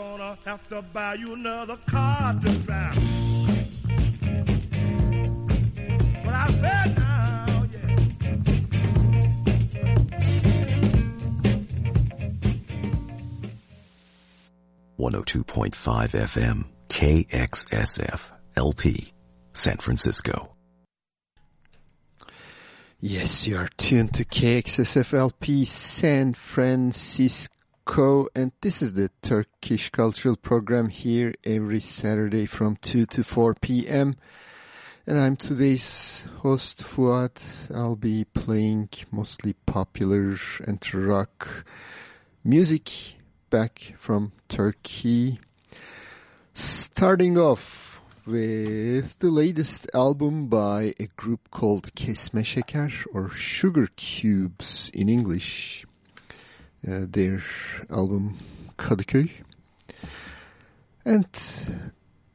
Somebody gonna have to buy you another car to drive. But I said now, yeah. One hundred two point five FM KXSF LP San Francisco. Yes, you are tuned to KXSFLP San Francisco, and this is the Turkish Cultural Program here every Saturday from 2 to 4 p.m. And I'm today's host, Fuat. I'll be playing mostly popular and rock music back from Turkey. Starting off with the latest album by a group called Kesme Şeker or Sugar Cubes in English. Uh, their album Kadıköy. And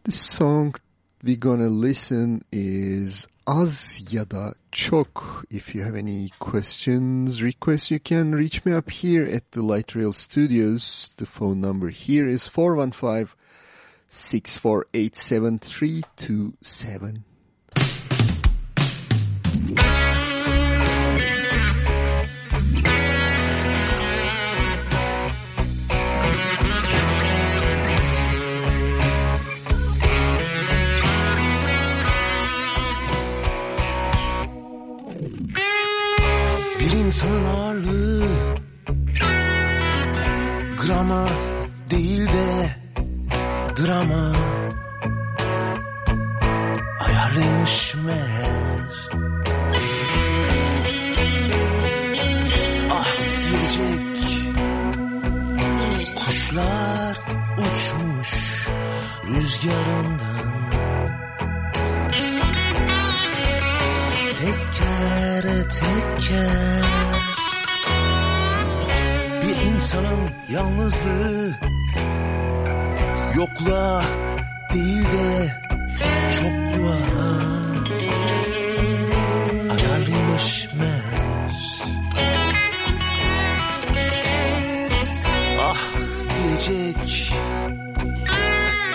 the song we're gonna listen is Az ya da Çok. If you have any questions, requests, you can reach me up here at the Light Rail Studios. The phone number here is 415 6487327. Bir insanın ağırlığı. Grama değil de drama. Ayarlıymış meğer. Ah diyecek kuşlar uçmuş rüzgarından. Teker teker insanın yalnızlığı Yokluğa değil de çokluğa Ayarlıymış meğer. Ah diyecek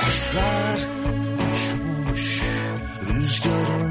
Kuşlar uçmuş rüzgarından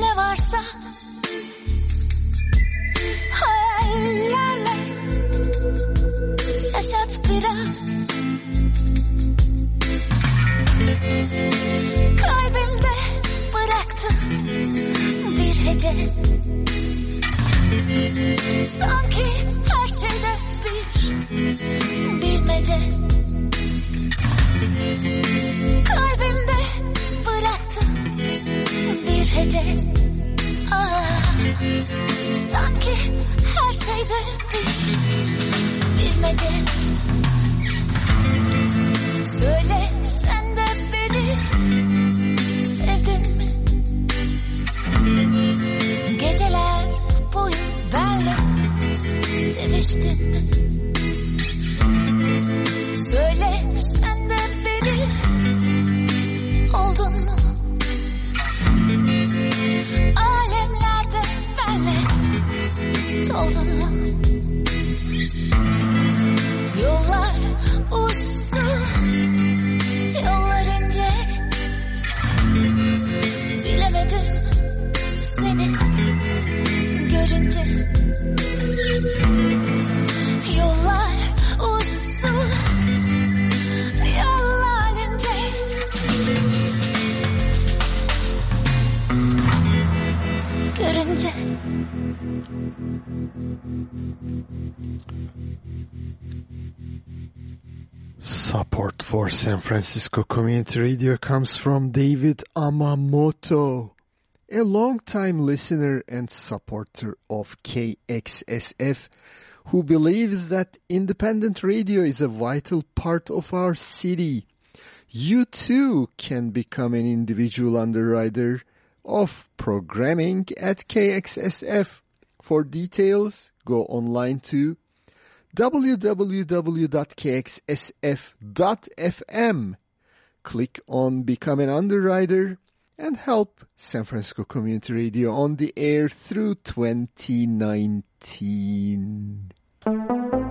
ne varsa San Francisco Community Radio comes from David Amamoto, a longtime listener and supporter of KXSF, who believes that independent radio is a vital part of our city. You too can become an individual underwriter of programming at KXSF. For details, go online to www.kxsf.fm. Click on Become an Underwriter and help San Francisco Community Radio on the air through 2019.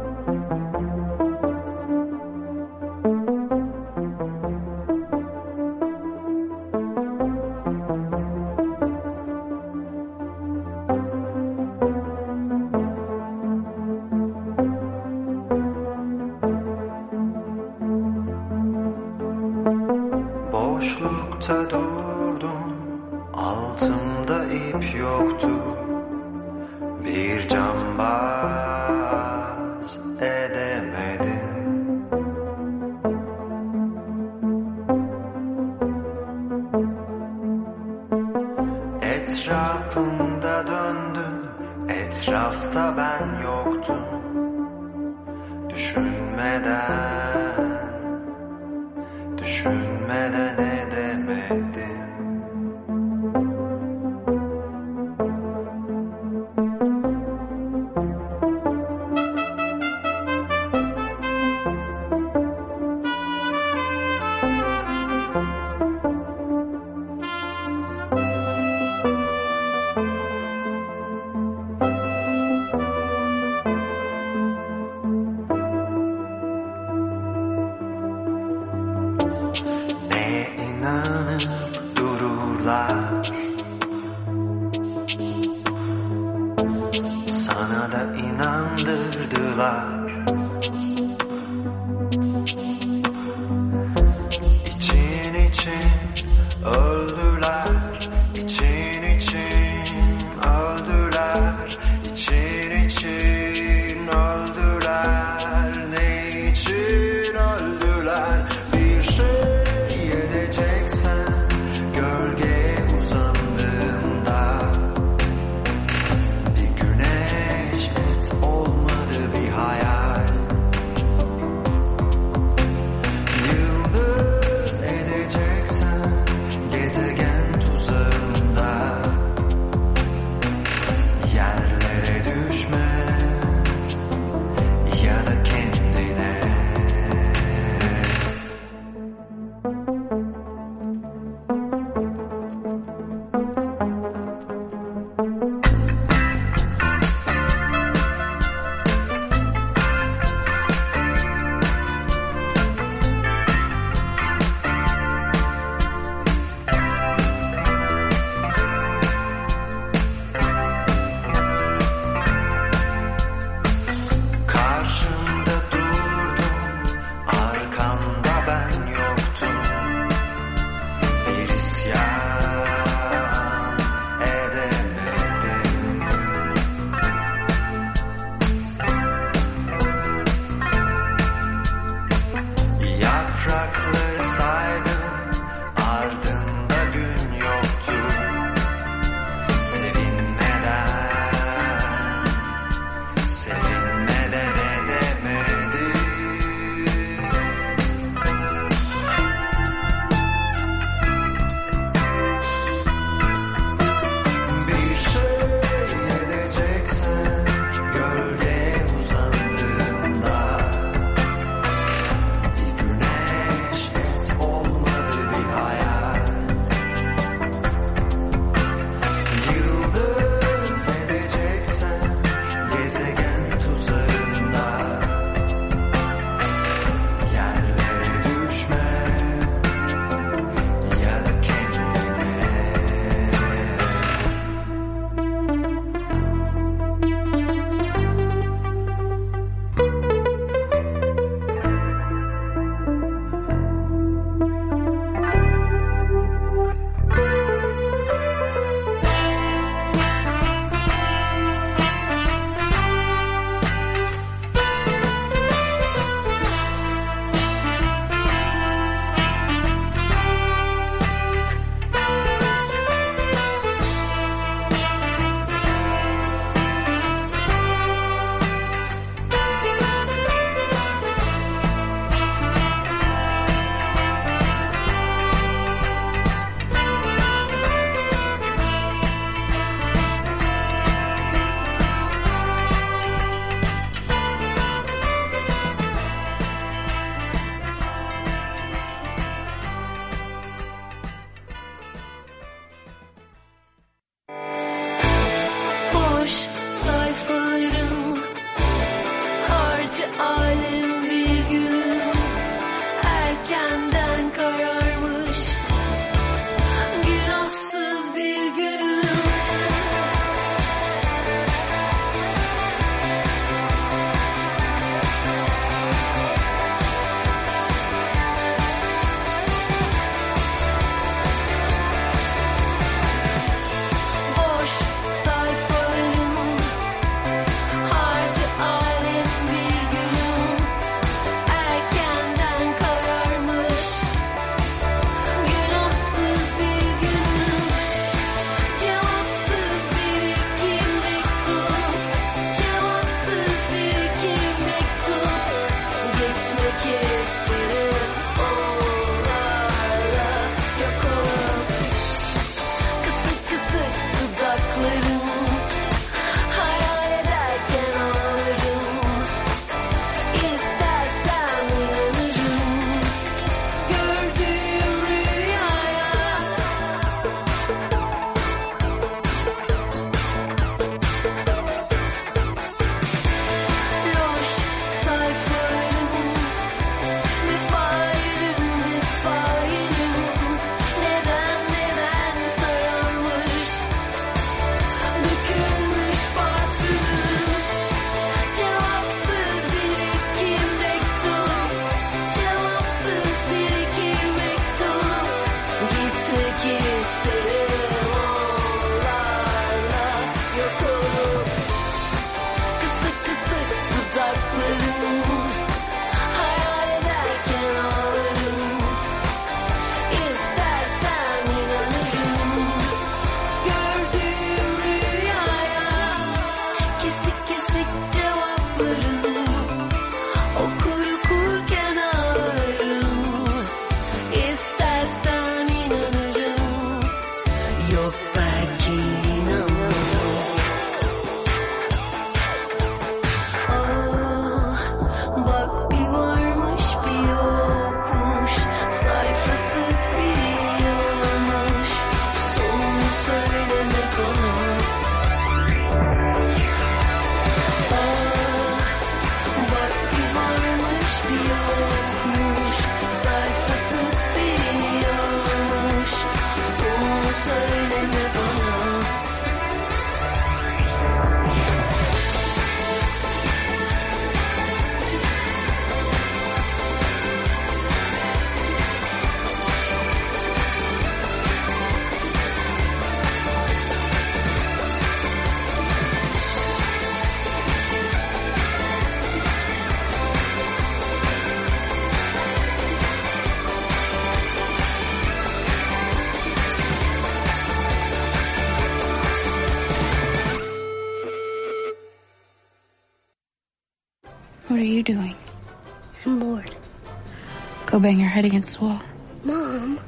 Go bang your head against the wall. Mom.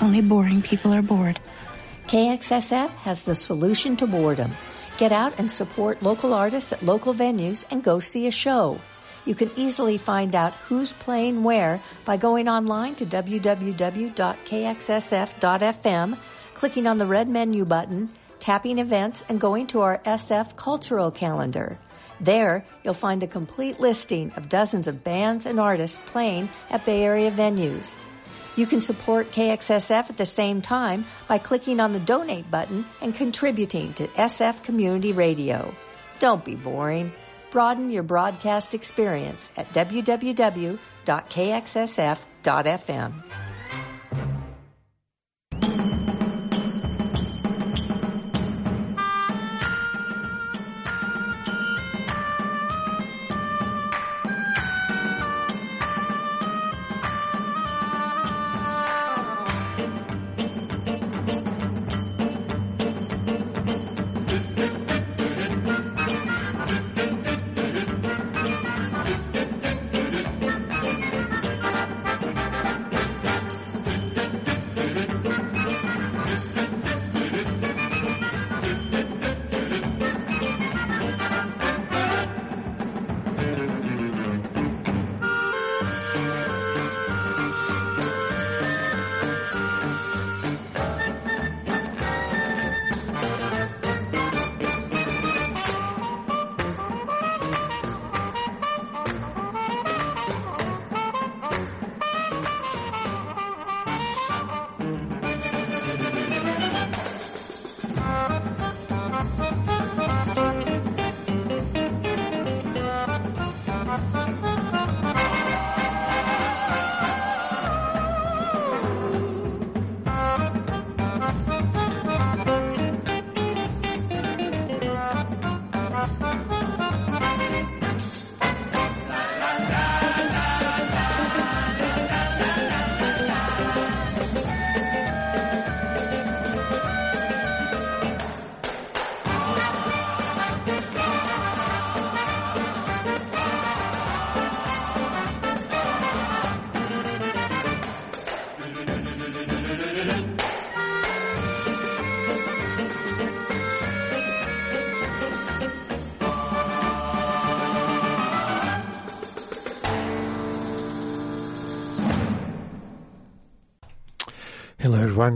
Only boring people are bored. KXSF has the solution to boredom. Get out and support local artists at local venues and go see a show. You can easily find out who's playing where by going online to www.kxsf.fm, clicking on the red menu button, tapping events, and going to our SF cultural calendar. There, you'll find a complete listing of dozens of bands and artists playing at Bay Area venues. You can support KXSF at the same time by clicking on the donate button and contributing to SF Community Radio. Don't be boring. Broaden your broadcast experience at www.kxsf.fm.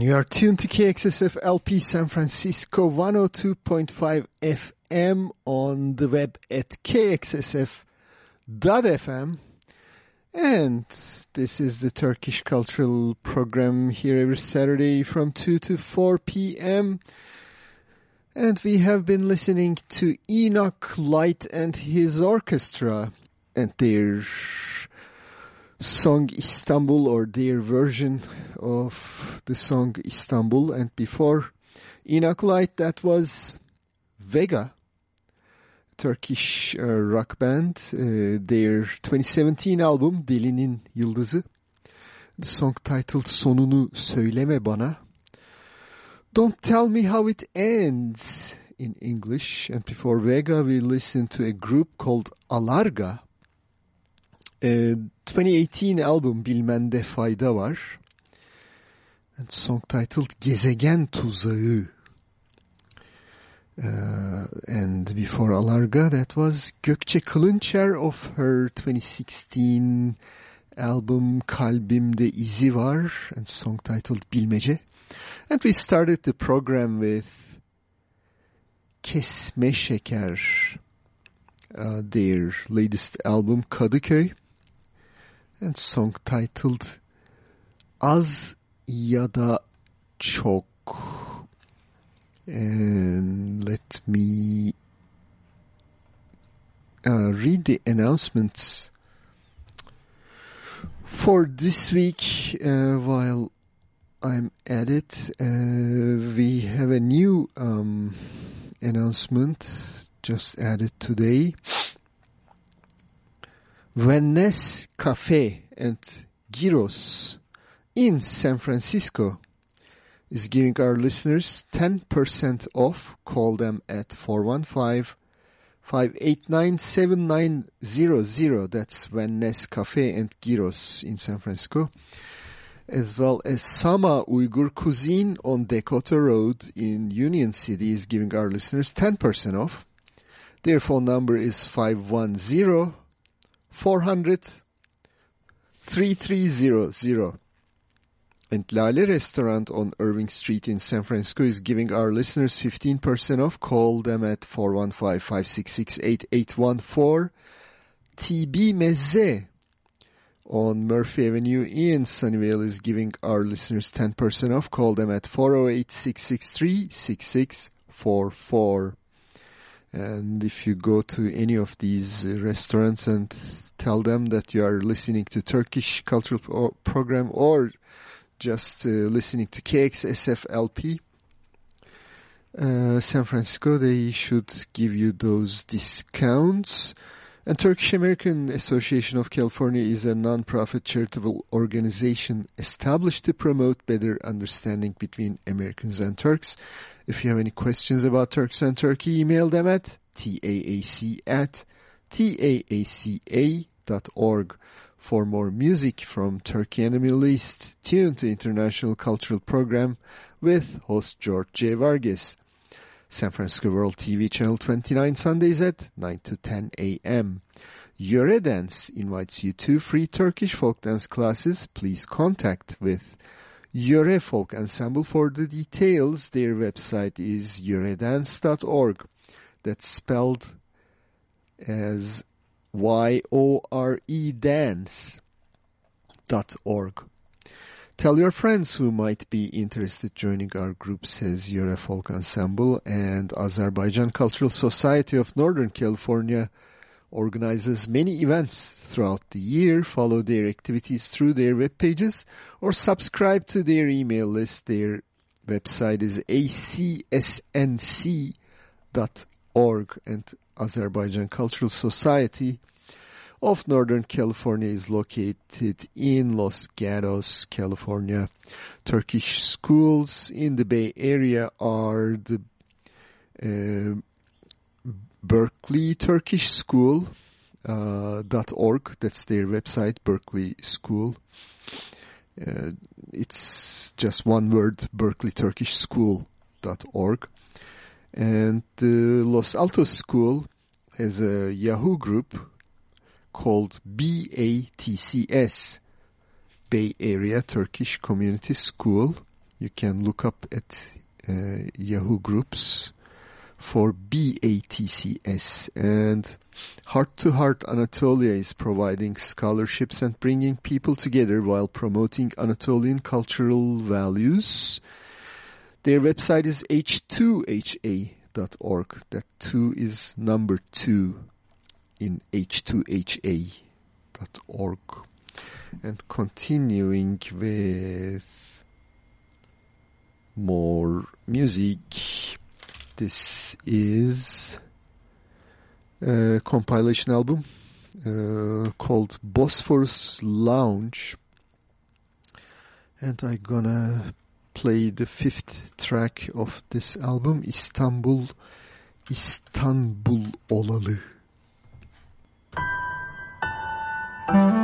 you are tuned to KXSF LP San Francisco 102.5 FM on the web at kxsf.fm and this is the Turkish Cultural Program here every Saturday from 2 to 4 p.m. And we have been listening to Enoch Light and his orchestra and their song Istanbul or their version of the song Istanbul. And before Light that was Vega Turkish uh, rock band uh, their 2017 album Delinin Yıldızı. The song titled Sonunu Söyleme Bana. Don't Tell Me How It Ends in English. And before Vega we listened to a group called Alarga uh, 2018 album Bilmende Fayda Var. And song titled Gezegen Tuzağı. Uh, and before Alarga, that was Gökçe Kılınçer of her 2016 album Kalbimde İzi Var and song titled Bilmece. And we started the program with Kesme Şeker, uh, their latest album Kadıköy and song titled Az ya da Çok. And let me uh, read the announcements for this week uh, while I'm at it. Uh, we have a new um, announcement just added today. Venice Cafe and Gyros in San Francisco is giving our listeners 10% off. Call them at 415 589 7900. That's Ness Cafe and Gyros in San Francisco. As well as Sama Uyghur Cuisine on Decoto Road in Union City is giving our listeners 10% off. Their phone number is 510 400 3300. And Lale Restaurant on Irving Street in San Francisco is giving our listeners 15% off. Call them at 415-566-8814. TB Meze on Murphy Avenue in Sunnyvale is giving our listeners 10% off. Call them at 408-663-6644. And if you go to any of these restaurants and tell them that you are listening to Turkish cultural program or just uh, listening to KXSFLP uh, San Francisco, they should give you those discounts. And Turkish American Association of California is a non-profit charitable organization established to promote better understanding between Americans and Turks. If you have any questions about Turks and Turkey, email them at taac at taaca.org. For more music from Turkey and the Middle East, tune to International Cultural Program with host George J. Vargas. San Francisco World TV Channel 29 Sundays at 9 to 10 a.m. Yöre Dance invites you to free Turkish folk dance classes. Please contact with Yöre Folk Ensemble for the details. Their website is yoredance.org. That's spelled as Y-O-R-E dance dot org. Tell your friends who might be interested joining our group, says Yöre Folk Ensemble and Azerbaijan Cultural Society of Northern California organizes many events throughout the year. Follow their activities through their web pages or subscribe to their email list. Their website is acsnc.org and Azerbaijan Cultural Society of Northern California is located in Los Gatos, California. Turkish schools in the Bay Area are the uh, Berkeley Turkish School uh, org. That's their website, Berkeley School. Uh, it's just one word, Berkeley Turkish School dot org. And the Los Altos School has a Yahoo group called BATCS, Bay Area Turkish Community School. You can look up at uh, Yahoo groups for BATCS. And Heart to Heart Anatolia is providing scholarships and bringing people together while promoting Anatolian cultural values. Their website is h2ha.org. That two is number two in h2ha.org. And continuing with more music. This is a compilation album uh, called Bosphorus Lounge. And I'm gonna play the fifth track of this album, İstanbul, İstanbul Olalı. Aşk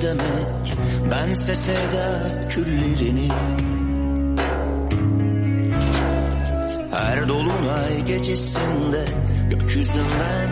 yaktı demek Bense sevda küllerini. Her dolunay gecesinde Gökyüzünden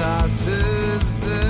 Hatasızdın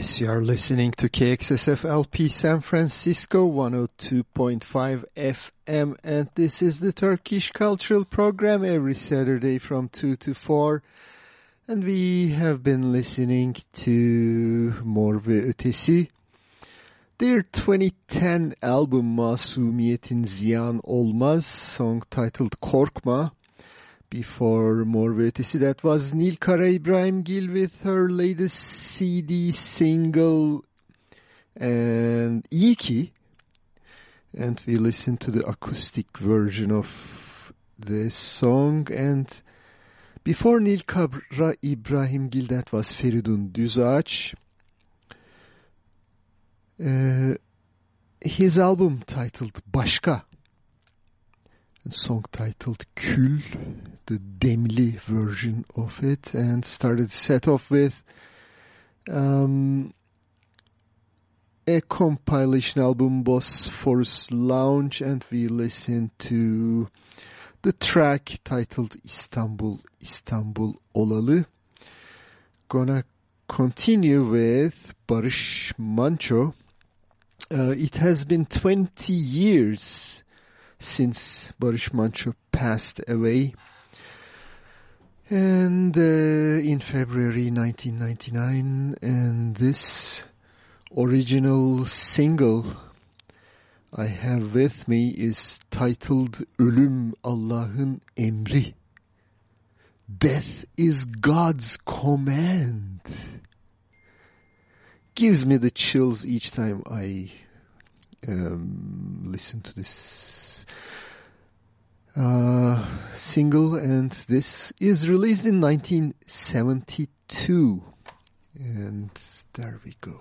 Yes, you are listening to KXSF LP San Francisco 102.5 FM and this is the Turkish Cultural Program every Saturday from 2 to 4 and we have been listening to Mor ve Ötesi. Their 2010 album Masumiyetin Ziyan Olmaz song titled Korkma before more Ötesi. That was Nil Karaibrahimgil with her latest CD single and Iki. And we listened to the acoustic version of this song. And before Nilkara Ibrahim Gil, that was Feridun Düzağaç. Uh, his album titled Başka song titled Kül, the Demli version of it, and started set off with um, a compilation album, Bosphorus Lounge, and we listened to the track titled Istanbul, Istanbul Olalı. Gonna continue with Barış Manço. Uh, it has been 20 years since Barış Manço passed away. And uh, in February 1999, and this original single I have with me is titled Ölüm Allah'ın emri. Death is God's command. Gives me the chills each time I um, listen to this uh, single and this is released in 1972 and there we go.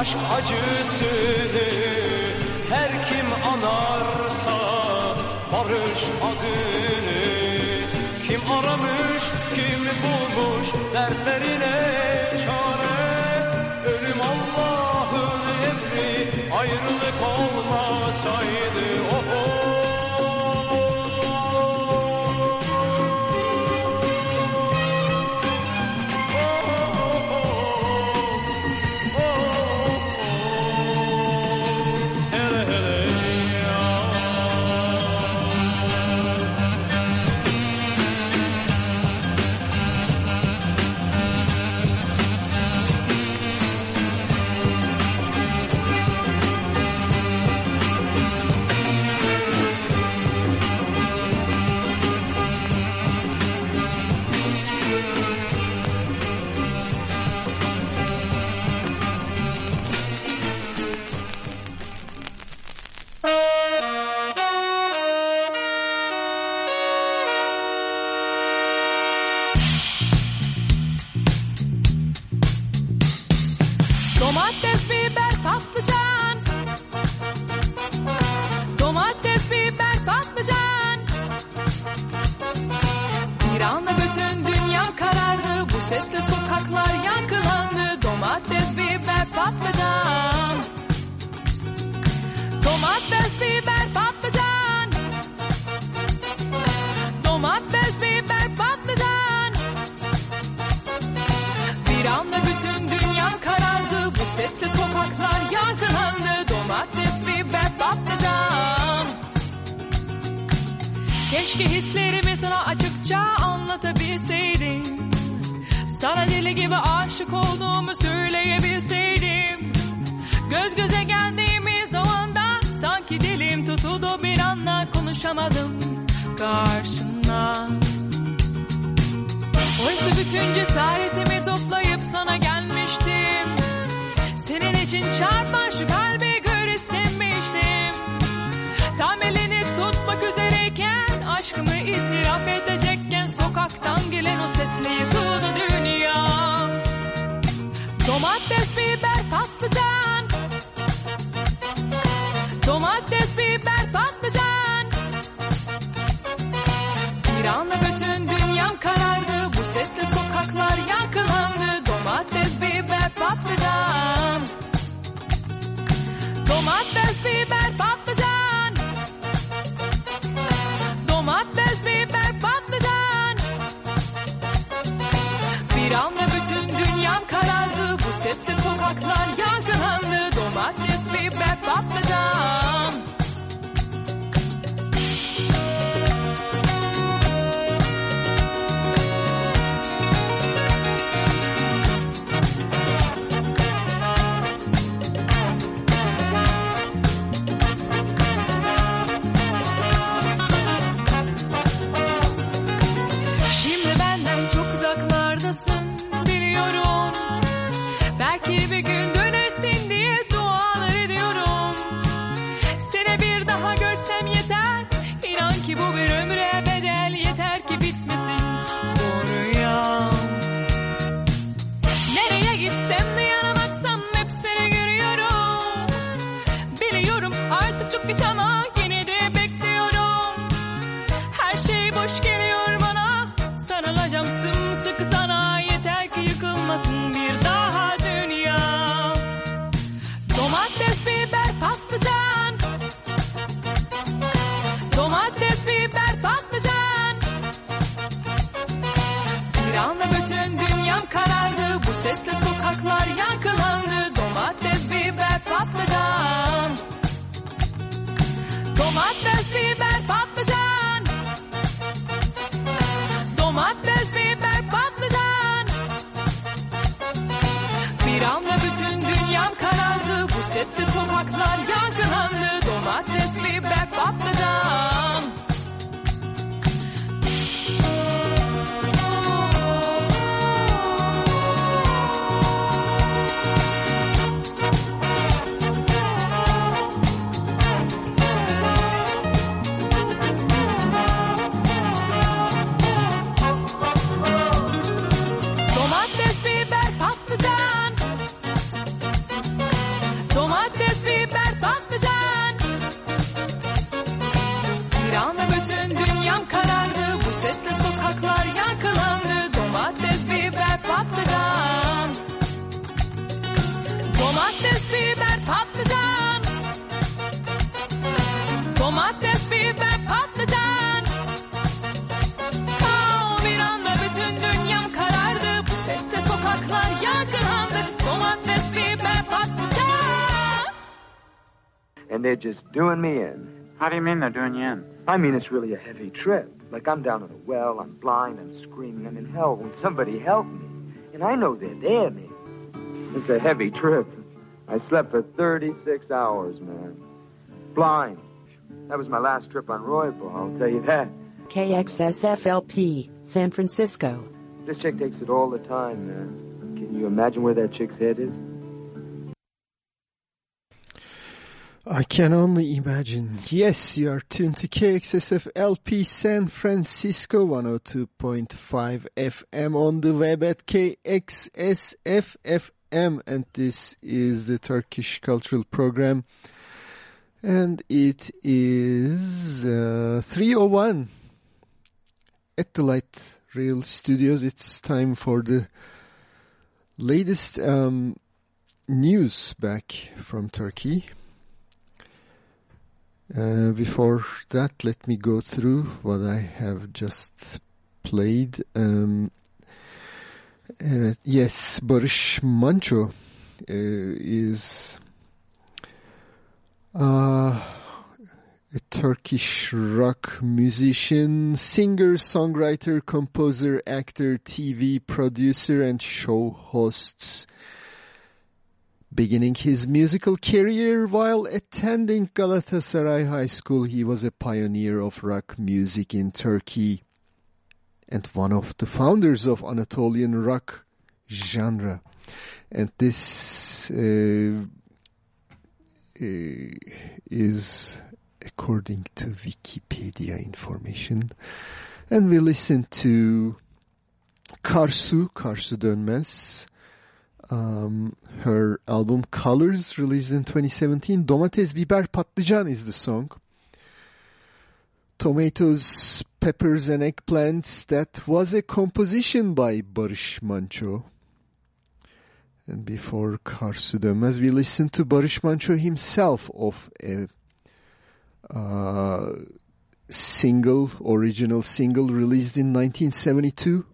Aşk acısını Her kim anarsa barış adını Kim aramış kim bulmuş dertlerine çare? Ölüm Allah'ın emri ayrılık olmasaydı oho! Hele Bir anda bütün dünya karardı. Bu sesle sokaklar yankılandı. Domates, biber, patlıcan. Keşke hislerimi sana açıkça anlatabilseydim. Sana deli gibi aşık olduğumu söyleyebilseydim. Göz göze geldiğimiz o anda sanki dilim tutuldu bir anda konuşamadım karşına. Oysa bütün cesaretimi toplayıp sana gelmiştim. Senin için çarpan şu kalbi gör istemiştim. Tam elini tutmak üzereyken aşkımı itiraf edecekken sokaktan gelen o sesle yıkıldı dünya. Domates, biber, patlıcan. Domates, biber, patlıcan. Bir dünyam sesle sokaklar yankılandı. Domates, biber, patlıcan. Domates, biber, patlıcan. Domates, biber, patlıcan. Bir anda bütün dünyam karardı. Bu sesle sokaklar yankılandı. Domates, biber, patlıcan. Sesle sokaklar yankılandı Domates, biber, patlıcan. Domates, biber, patlıcan. Domates, biber, patlıcan. Bir anda bütün dünyam karardı Bu sesle sokaklar yankılandı Domates, and they're just doing me in. How do you mean they're doing you in? I mean, it's really a heavy trip. Like I'm down in a well, I'm blind, I'm screaming, I'm in hell. When somebody help me, and I know they're there, man. It's a heavy trip. I slept for 36 hours, man. Blind. That was my last trip on Royal, I'll tell you that. KXSFLP, San Francisco. This chick takes it all the time, man. Can you imagine where that chick's head is? I can only imagine. Yes, you are tuned to KXSF LP San Francisco 102.5 FM on the web at KXSF FM and this is the Turkish Cultural Program and it is uh, 301 at the Light Rail Studios. It's time for the latest um, news back from Turkey. Uh, before that, let me go through what I have just played. Um, uh, yes, Barış Manço uh, is uh, a Turkish rock musician, singer, songwriter, composer, actor, TV producer, and show host. Beginning his musical career while attending Galatasaray High School, he was a pioneer of rock music in Turkey and one of the founders of Anatolian rock genre. And this uh, uh, is according to Wikipedia information. And we listen to Karsu, Karsu Dönmez, um, her album Colors, released in 2017. Domates, biber, patlıcan is the song. Tomatoes, peppers and eggplants, that was a composition by Barış Manço. And before Karsu Dönmez, we listened to Barış Manço himself of a uh, single, original single released in 1972,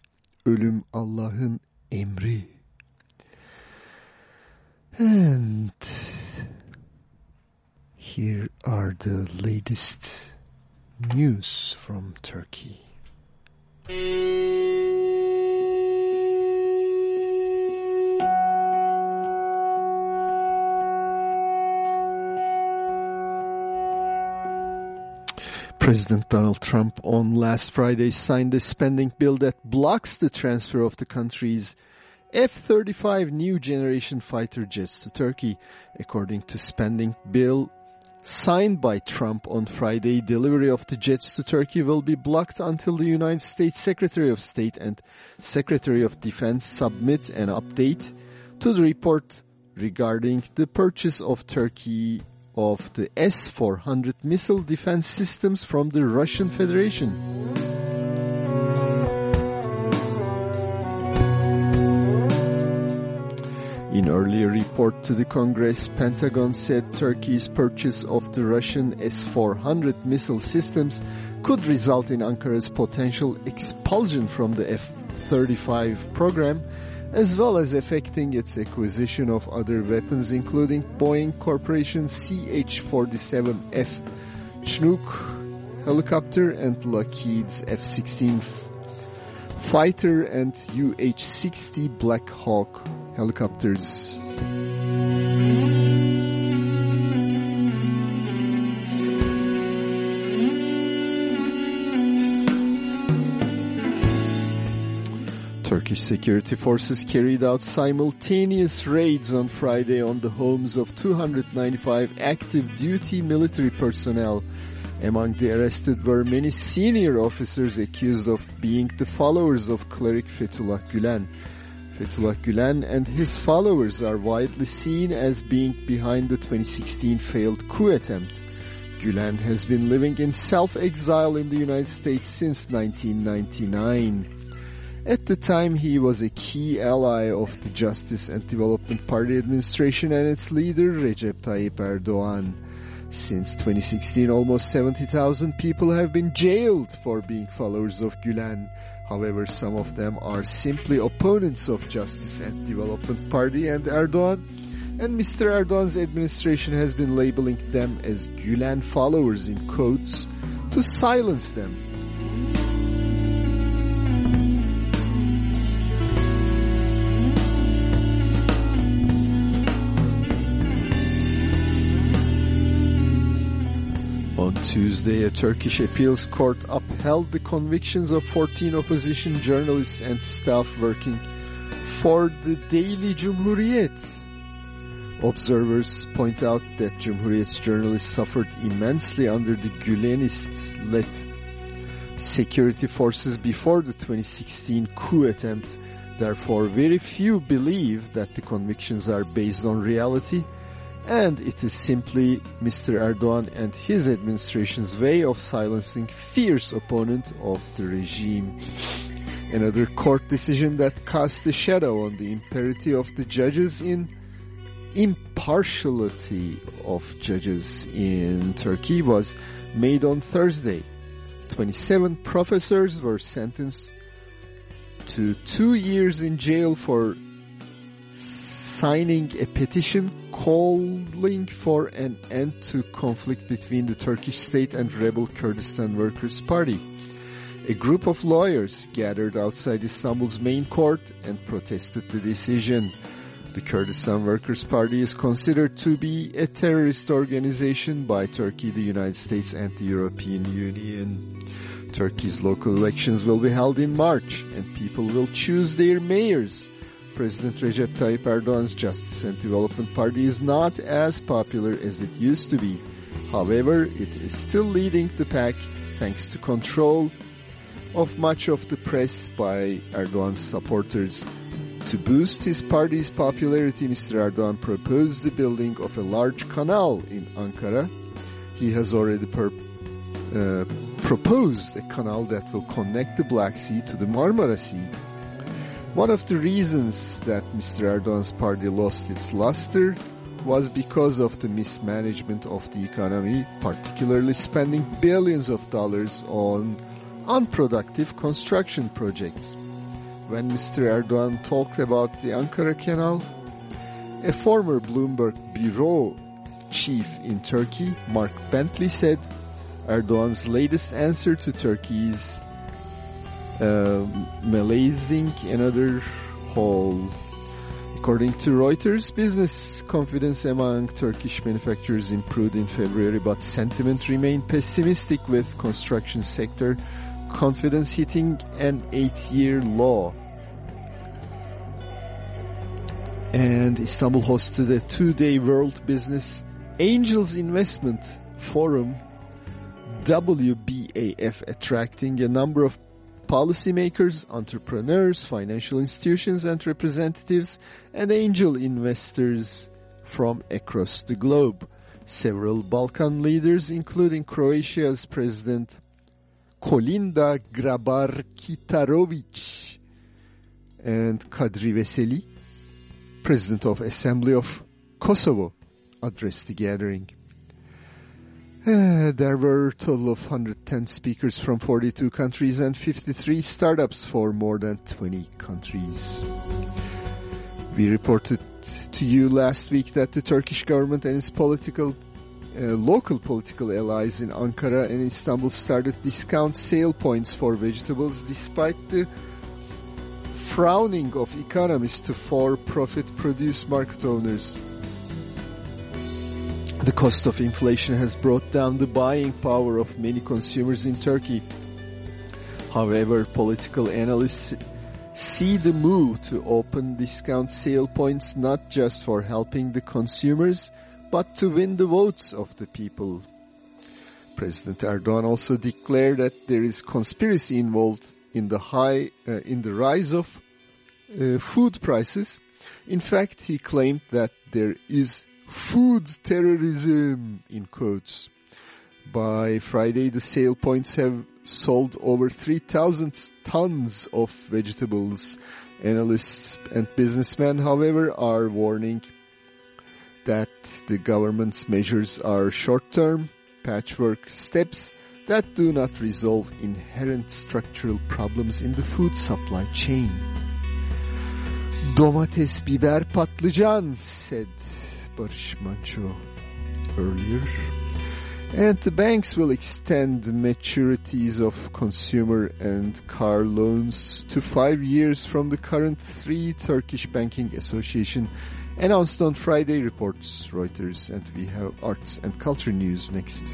Ölüm Allah'ın Emri. And here are the latest news from Turkey. President Donald Trump on last Friday signed a spending bill that blocks the transfer of the country's F-35 new generation fighter jets to Turkey. According to spending bill signed by Trump on Friday, delivery of the jets to Turkey will be blocked until the United States Secretary of State and Secretary of Defense submit an update to the report regarding the purchase of Turkey of the S-400 missile defense systems from the Russian Federation. In earlier report to the Congress, Pentagon said Turkey's purchase of the Russian S-400 missile systems could result in Ankara's potential expulsion from the F-35 program as well as affecting its acquisition of other weapons including Boeing Corporation CH-47F Chinook helicopter and Lockheed's F-16 fighter and UH-60 Black Hawk helicopters. Turkish security forces carried out simultaneous raids on Friday on the homes of 295 active duty military personnel. Among the arrested were many senior officers accused of being the followers of cleric Fethullah Gülen. Fethullah Gülen and his followers are widely seen as being behind the 2016 failed coup attempt. Gülen has been living in self-exile in the United States since 1999. At the time, he was a key ally of the Justice and Development Party administration and its leader, Recep Tayyip Erdogan. Since 2016, almost 70,000 people have been jailed for being followers of Gülen. However, some of them are simply opponents of Justice and Development Party and Erdogan, and Mr. Erdogan's administration has been labeling them as Gülen followers in quotes to silence them. On Tuesday, a Turkish appeals court upheld the convictions of 14 opposition journalists and staff working for the daily Cumhuriyet. Observers point out that Cumhuriyet's journalists suffered immensely under the Gülenists-led security forces before the 2016 coup attempt. Therefore, very few believe that the convictions are based on reality and it is simply Mr. Erdogan and his administration's way of silencing fierce opponent of the regime. Another court decision that cast a shadow on the imperative of the judges in impartiality of judges in Turkey was made on Thursday. 27 professors were sentenced to two years in jail for signing a petition calling for an end to conflict between the Turkish state and rebel Kurdistan Workers' Party. A group of lawyers gathered outside Istanbul's main court and protested the decision. The Kurdistan Workers' Party is considered to be a terrorist organization by Turkey, the United States, and the European Union. Turkey's local elections will be held in March, and people will choose their mayors. President Recep Tayyip Erdogan's Justice and Development Party is not as popular as it used to be. However, it is still leading the pack thanks to control of much of the press by Erdogan's supporters. To boost his party's popularity, Mr. Erdogan proposed the building of a large canal in Ankara. He has already uh, proposed a canal that will connect the Black Sea to the Marmara Sea. One of the reasons that Mr. Erdogan's party lost its luster was because of the mismanagement of the economy, particularly spending billions of dollars on unproductive construction projects. When Mr. Erdogan talked about the Ankara Canal, a former Bloomberg bureau chief in Turkey, Mark Bentley, said Erdogan's latest answer to Turkey's uh, malaising another hole. According to Reuters, business confidence among Turkish manufacturers improved in February, but sentiment remained pessimistic with construction sector confidence hitting an eight-year low. And Istanbul hosted a two-day World Business Angels Investment Forum, WBAF, attracting a number of policymakers, entrepreneurs, financial institutions and representatives, and angel investors from across the globe. Several Balkan leaders, including Croatia's President Kolinda Grabar-Kitarovic and Kadri Veseli, President of Assembly of Kosovo, addressed the gathering. Uh, there were a total of 110 speakers from 42 countries and 53 startups for more than 20 countries. We reported to you last week that the Turkish government and its political uh, local political allies in Ankara and Istanbul started discount sale points for vegetables despite the frowning of economists to for-profit produce market owners. The cost of inflation has brought down the buying power of many consumers in Turkey. However, political analysts see the move to open discount sale points not just for helping the consumers, but to win the votes of the people. President Erdogan also declared that there is conspiracy involved in the high, uh, in the rise of uh, food prices. In fact, he claimed that there is food terrorism in quotes. By Friday, the sale points have sold over 3,000 tons of vegetables. Analysts and businessmen, however, are warning that the government's measures are short-term patchwork steps that do not resolve inherent structural problems in the food supply chain. Domates, biber, patlıcan, said Barış earlier. And the banks will extend maturities of consumer and car loans to five years from the current three Turkish Banking Association announced on Friday, reports Reuters, and we have arts and culture news next.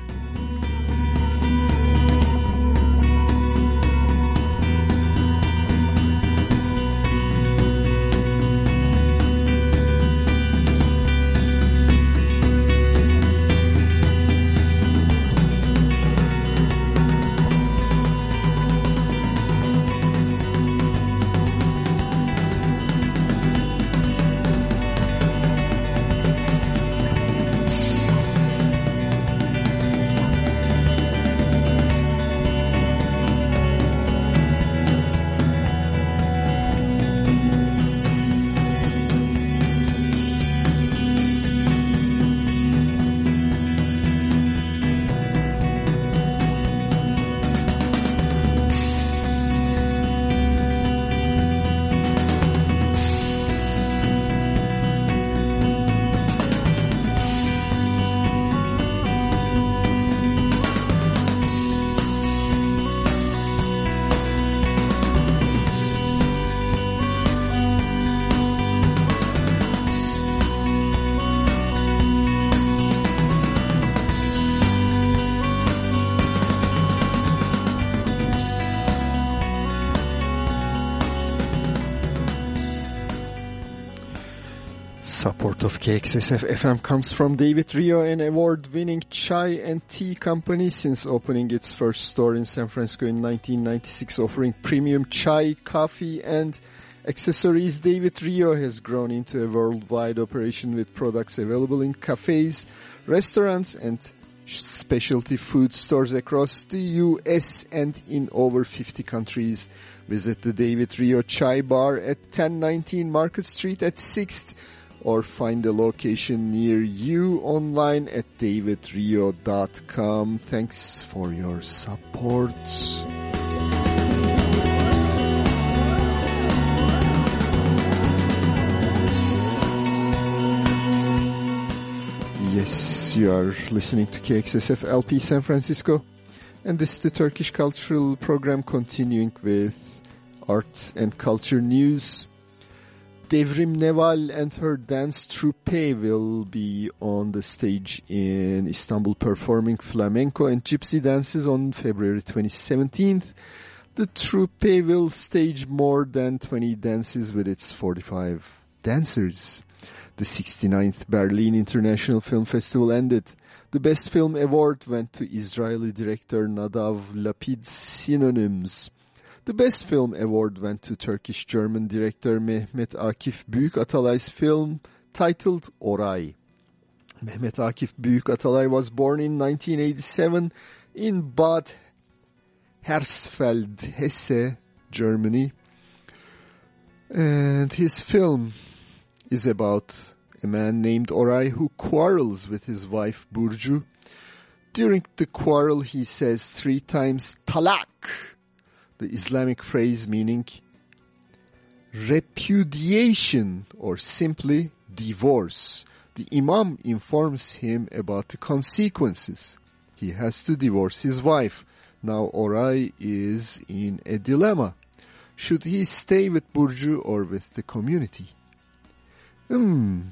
Support of KXSF FM comes from David Rio, an award-winning chai and tea company since opening its first store in San Francisco in 1996 offering premium chai, coffee and accessories. David Rio has grown into a worldwide operation with products available in cafes, restaurants and specialty food stores across the US and in over 50 countries. Visit the David Rio Chai Bar at 1019 Market Street at 6th or find a location near you online at davidrio.com. Thanks for your support. Yes, you are listening to KXSF LP San Francisco. And this is the Turkish Cultural Program continuing with arts and culture news. Devrim Neval and her dance troupe will be on the stage in Istanbul performing flamenco and gypsy dances on February 2017th. The troupe will stage more than 20 dances with its 45 dancers. The 69th Berlin International Film Festival ended. The Best Film Award went to Israeli director Nadav Lapid's Synonyms. The Best Film Award went to Turkish-German director Mehmet Akif Büyükatalay's film titled Oray. Mehmet Akif Büyükatalay was born in 1987 in Bad Hersfeld, Hesse, Germany. And his film is about a man named Oray who quarrels with his wife Burcu. During the quarrel he says three times talak, the Islamic phrase meaning repudiation or simply divorce. The Imam informs him about the consequences. He has to divorce his wife. Now Oray is in a dilemma. Should he stay with Burcu or with the community? Hmm,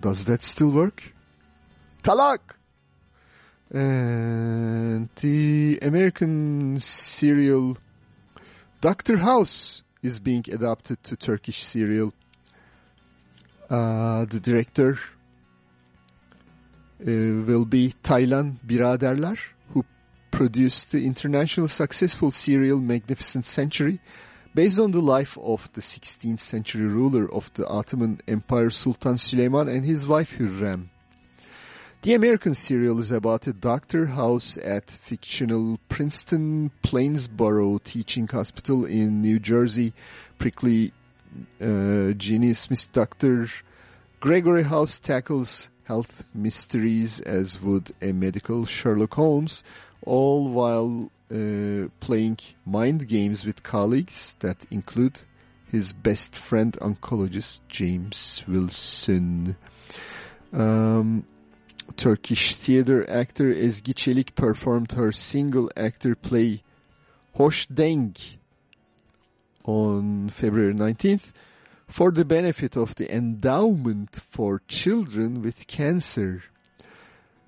does that still work? Talak! And the American serial Doctor House is being adapted to Turkish serial. Uh, the director uh, will be Taylan Biraderler, who produced the international successful serial Magnificent Century, based on the life of the 16th century ruler of the Ottoman Empire Sultan Süleyman and his wife Hürrem. The American serial is about a doctor house at fictional Princeton Plainsboro Teaching Hospital in New Jersey. Prickly uh, Smith Dr. Gregory House tackles health mysteries as would a medical Sherlock Holmes, all while uh, playing mind games with colleagues that include his best friend oncologist James Wilson. Um, Turkish theater actor Ezgi Çelik performed her single actor play Hoş Denk on February 19th for the benefit of the Endowment for Children with Cancer.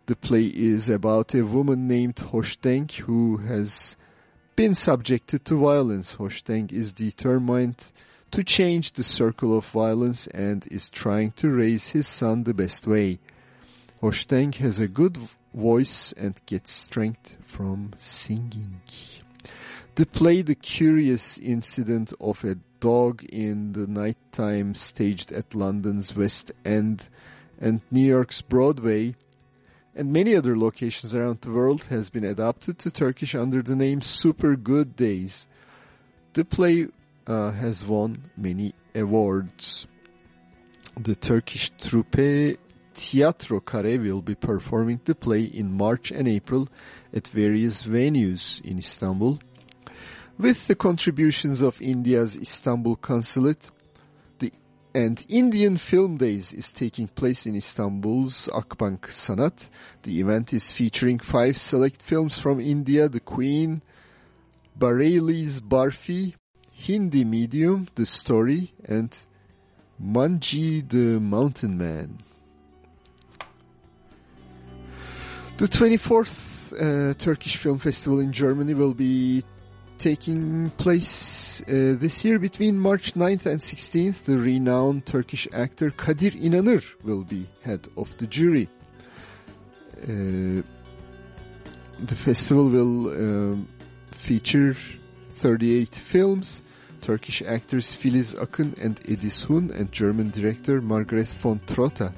The play is about a woman named Hoşdenk who has been subjected to violence. Hoşdenk is determined to change the circle of violence and is trying to raise his son the best way. Hoşdenk has a good voice and gets strength from singing. The play The Curious Incident of a Dog in the Nighttime staged at London's West End and New York's Broadway and many other locations around the world has been adapted to Turkish under the name Super Good Days. The play uh, has won many awards. The Turkish troupe Teatro Care will be performing the play in March and April at various venues in Istanbul. With the contributions of India's Istanbul Consulate, the and Indian Film Days is taking place in Istanbul's Akbank Sanat. The event is featuring five select films from India, The Queen, Bareilly's Barfi, Hindi Medium, The Story, and Manjhi the Mountain Man. The 24th uh, Turkish Film Festival in Germany will be taking place uh, this year between March 9th and 16th. The renowned Turkish actor Kadir İnanır will be head of the jury. Uh, the festival will um, feature 38 films. Turkish actors Filiz Akın and Ediz Hun and German director Margaret von Trotta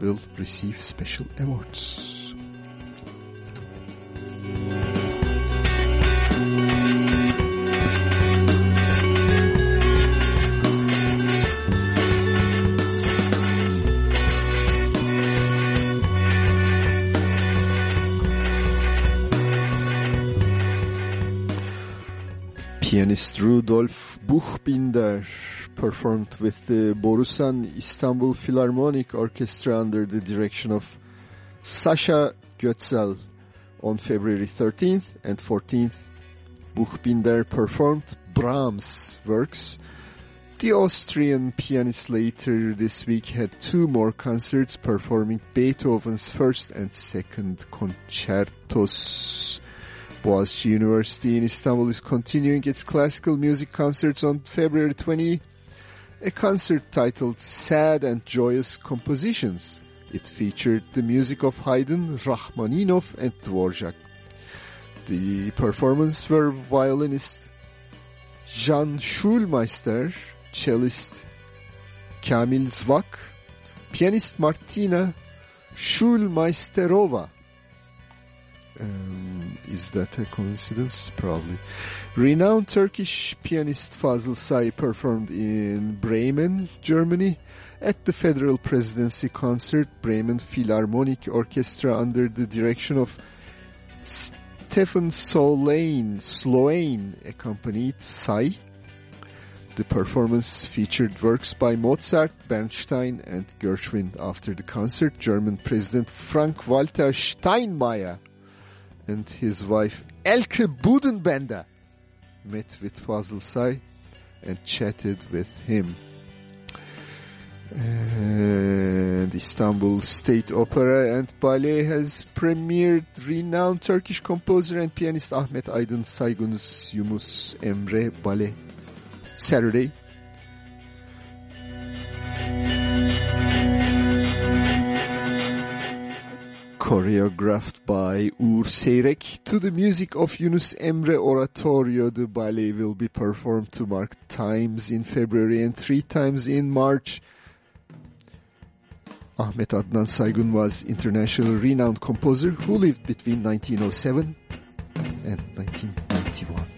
will receive special awards. Pianist Rudolf Buchbinder performed with the Borusan Istanbul Philharmonic Orchestra under the direction of Sascha Goetzel on February 13th and 14th. Buchbinder performed Brahms' works. The Austrian pianist later this week had two more concerts performing Beethoven's first and second concertos. Boğaziçi University in Istanbul is continuing its classical music concerts on February 20. A concert titled Sad and Joyous Compositions. It featured the music of Haydn, Rachmaninoff and Dvorak. The performance were violinist Jan Schulmeister, cellist Kamil Zvak, pianist Martina Schulmeisterova, um, is that a coincidence? Probably. Renowned Turkish pianist Fazıl Say performed in Bremen, Germany, at the Federal Presidency Concert Bremen Philharmonic Orchestra under the direction of Stefan Sloane, Sloane accompanied Say. The performance featured works by Mozart, Bernstein, and Gershwin. After the concert, German President Frank-Walter Steinmeier and his wife Elke Büdenbender met with Fazıl Say and chatted with him. And Istanbul State Opera and Ballet has premiered renowned Turkish composer and pianist Ahmet Adnan Saygun's Yunus Emre Ballet Saturday. Choreographed by Uğur Seyrek to the music of Yunus Emre Oratorio, the ballet will be performed to mark times in February and three times in March. Ahmet Adnan Saygun was international renowned composer who lived between 1907 and 1991.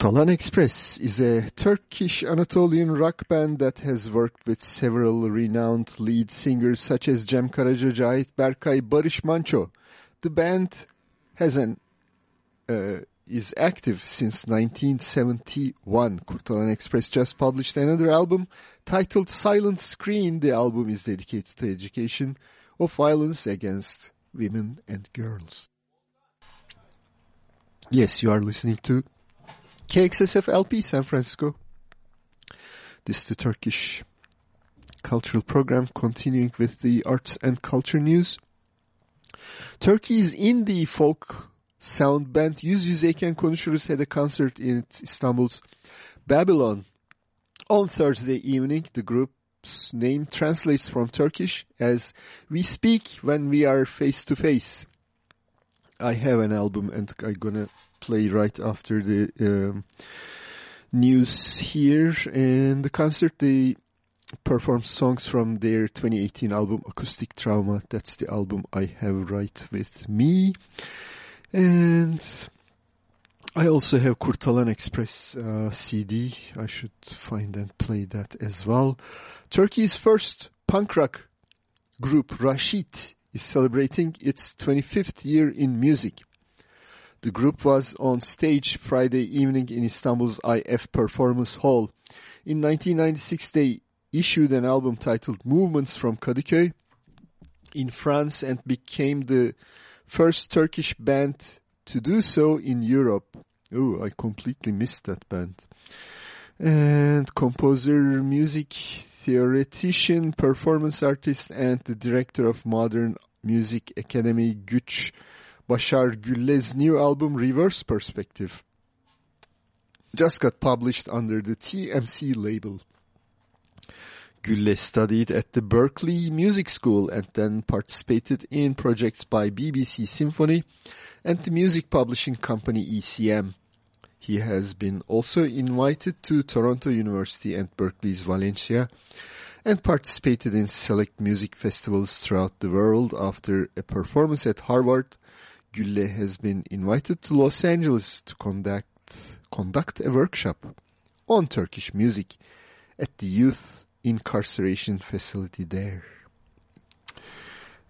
Kurtalan Ekspres is a Turkish Anatolian rock band that has worked with several renowned lead singers such as Cem Karaca, Cahit Berkay, Barış Manço. The band has an uh, is active since 1971. Kurtalan Ekspres just published another album titled Silent Screen. The album is dedicated to education of violence against women and girls. Yes, you are listening to KXSF LP San Francisco. This is the Turkish cultural program continuing with the arts and culture news. Turkey's indie folk sound band Yüz Yüzeyken Konuşuruz had a concert in Istanbul's Babylon on Thursday evening. The group's name translates from Turkish as We Speak When We Are Face to Face. I have an album and I'm gonna play right after the um, news here. And the concert, they perform songs from their 2018 album Acoustic Trauma. That's the album I have right with me. And I also have Kurtalan Ekspres uh, CD. I should find and play that as well. Turkey's first punk rock group, Rashit, is celebrating its 25th year in music. The group was on stage Friday evening in Istanbul's IF Performance Hall. In 1996, they issued an album titled Movements from Kadıköy in France and became the first Turkish band to do so in Europe. Oh, I completely missed that band. And composer, music theoretician, performance artist, and the director of Modern Music Academy Güç Başar Gülle's new album Reverse Perspective just got published under the TMC label. Gülle studied at the Berklee Music School and then participated in projects by BBC Symphony and the music publishing company ECM. He has been also invited to Toronto University and Berklee's Valencia and participated in select music festivals throughout the world after a performance at Harvard Gülle has been invited to Los Angeles to conduct conduct a workshop on Turkish music at the youth incarceration facility there.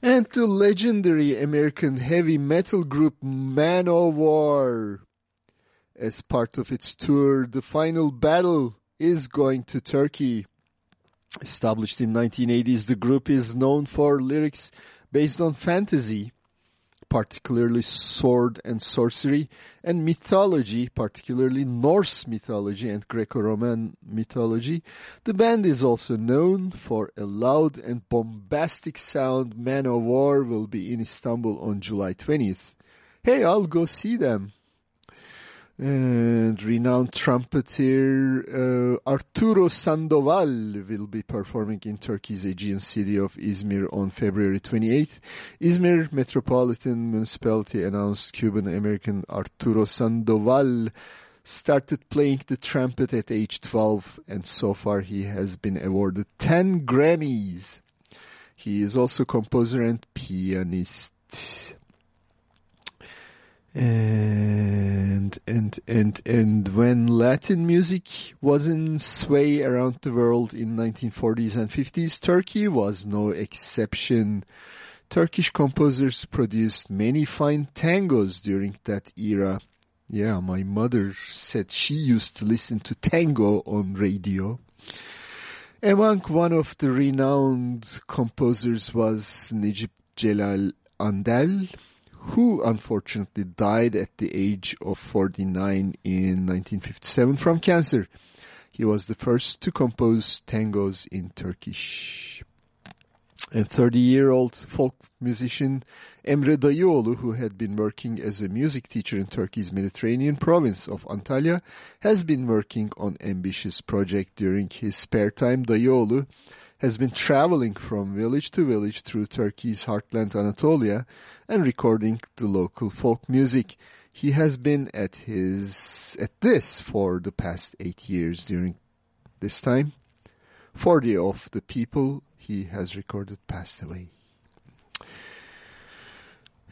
And the legendary American heavy metal group Manowar, as part of its tour, The Final Battle is going to Turkey. Established in 1980s, the group is known for lyrics based on fantasy, particularly sword and sorcery, and mythology, particularly Norse mythology and Greco-Roman mythology. The band is also known for a loud and bombastic sound. Manowar will be in Istanbul on July 20th. Hey, I'll go see them. And renowned trumpeter uh, Arturo Sandoval will be performing in Turkey's Aegean city of Izmir on February 28th. Izmir Metropolitan Municipality announced Cuban-American Arturo Sandoval started playing the trumpet at age 12 and so far he has been awarded 10 Grammys. He is also composer and pianist. And and and and when Latin music was in sway around the world in 1940s and 50s, Turkey was no exception. Turkish composers produced many fine tangos during that era. Yeah, my mother said she used to listen to tango on radio. Among one of the renowned composers was Necip Celal Andel, who unfortunately died at the age of 49 in 1957 from cancer. He was the first to compose tangos in Turkish. And 30-year-old folk musician Emre Dayıoğlu, who had been working as a music teacher in Turkey's Mediterranean province of Antalya, has been working on ambitious project during his spare time. Dayıoğlu has been traveling from village to village through Turkey's heartland Anatolia and recording the local folk music. He has been at his at this for the past eight years. During this time, 40 of the people he has recorded passed away.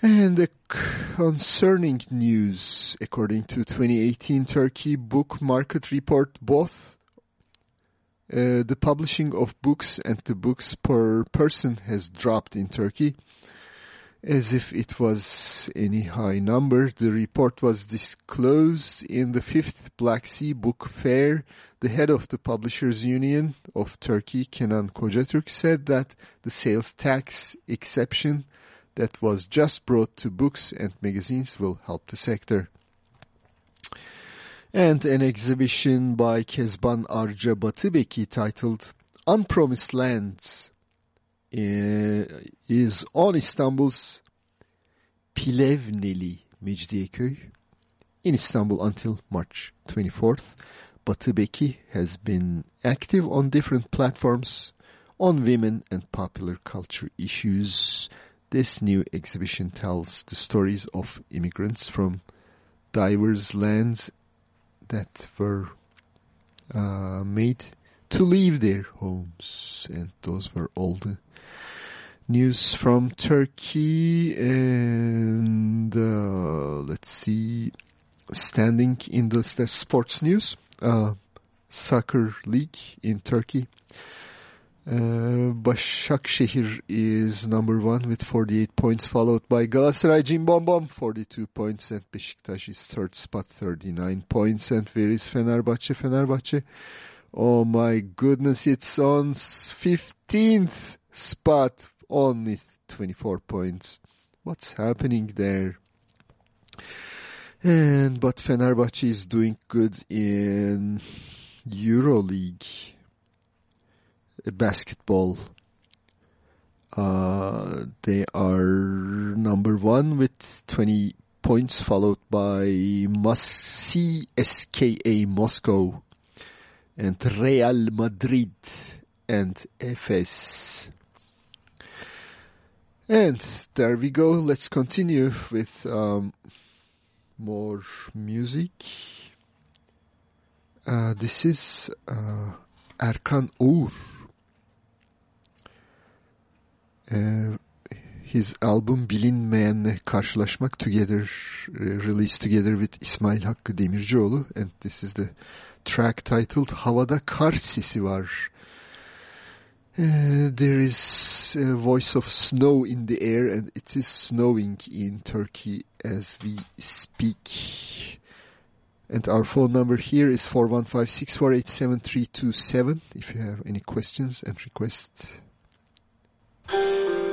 And the concerning news, according to 2018 Turkey Book Market Report, both uh, the publishing of books and the books per person has dropped in Turkey. As if it was any high number, the report was disclosed in the fifth Black Sea Book Fair. The head of the Publishers Union of Turkey, Kenan Kocatürk, said that the sales tax exception that was just brought to books and magazines will help the sector. And an exhibition by Kezban Arca Batıbeki titled Unpromised Lands uh, is on Istanbul's Pilevneli Mecidiyeköy in Istanbul until March 24th. Batıbeki has been active on different platforms on women and popular culture issues. This new exhibition tells the stories of immigrants from diverse lands that were uh, made to leave their homes. And those were all the news from Turkey. And uh, let's see, standing in the, sports news, uh, soccer league in Turkey. Uh, Başakşehir is number one with 48 points, followed by Galatasaray Cimbom 42 points, and Beşiktaş is third spot, 39 points. And where is Fenerbahçe? Fenerbahçe, oh my goodness, it's on 15th spot, only 24 points. What's happening there? And but Fenerbahçe is doing good in EuroLeague basketball. Uh, they are number one with 20 points, followed by CSKA Moscow and Real Madrid and Efes. And there we go. Let's continue with um, more music. Uh, this is uh, Erkan Oğur. His album Bilinmeyenle Karşılaşmak together released together with İsmail Hakkı Demircioğlu and this is the track titled Havada Kar Sesi Var. Uh, there is a voice of snow in the air and it is snowing in Turkey as we speak. And our phone number here is 415-648-7327 if you have any questions and requests. Thank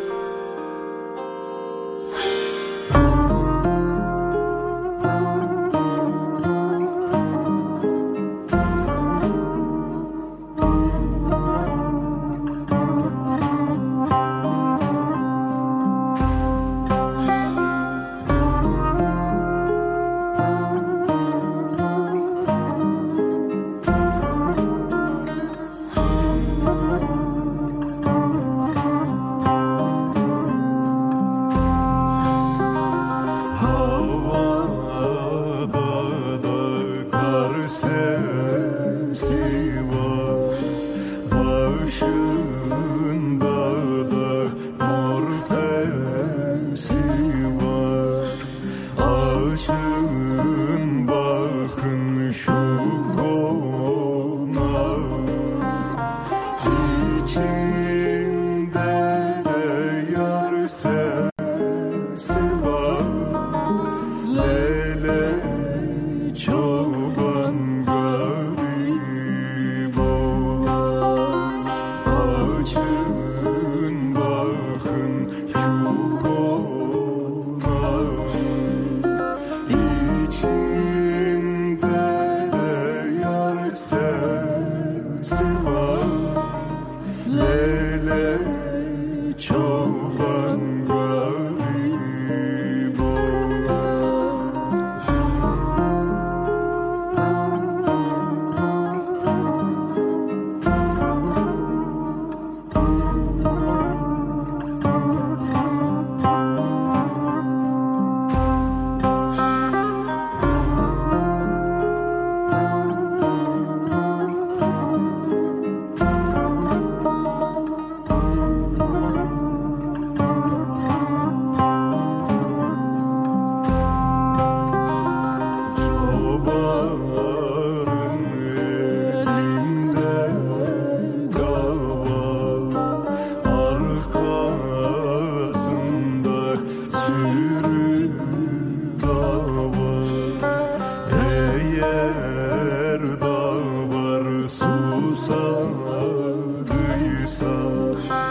色。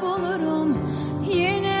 bulurum. Yine